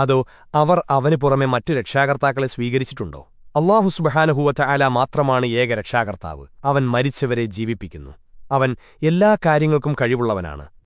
അതോ അവർ അവനു പുറമെ മറ്റു രക്ഷാകർത്താക്കളെ സ്വീകരിച്ചിട്ടുണ്ടോ? അള്ളാഹു സുബഹാനുഹൂവറ്റ ആല മാത്രമാണ് ഏക രക്ഷാകർത്താവ്. അവൻ മരിച്ചവരെ ജീവിപ്പിക്കുന്നു. അവൻ എല്ലാ കാര്യങ്ങൾക്കും കഴിവുള്ളവനാണ്.